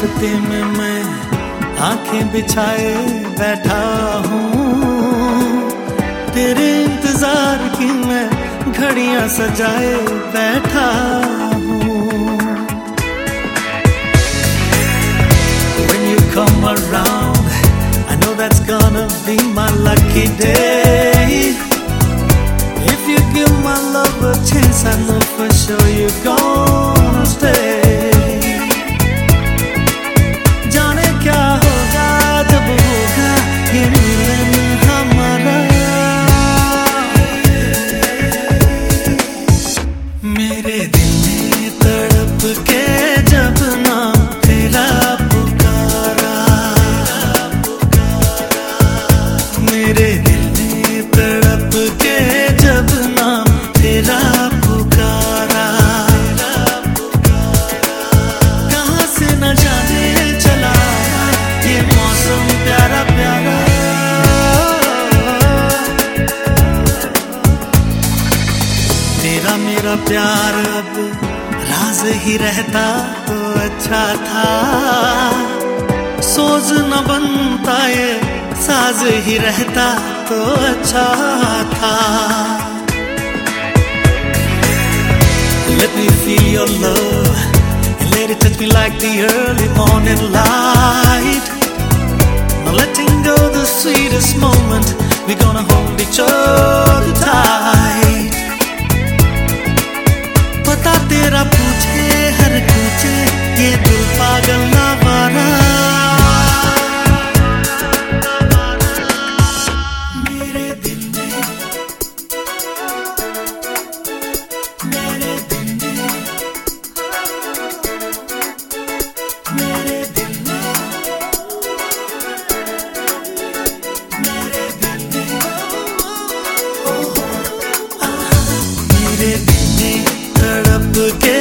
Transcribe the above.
रास्ते में मैं आंखें बिछाए बैठा हूँ तेरे इंतजार की मैं घड़ियां सजाए बैठा हूँ When you come around, I know that's gonna be my lucky day. If you give my love a chance, I know for sure you're gonna प्यार अब राज ही रहता तो अच्छा था सोच न बनता ये साज ही रहता तो अच्छा था Let me feel your love and let it touch me like the early morning light. Now letting go the sweetest moment, we're gonna hold each other look at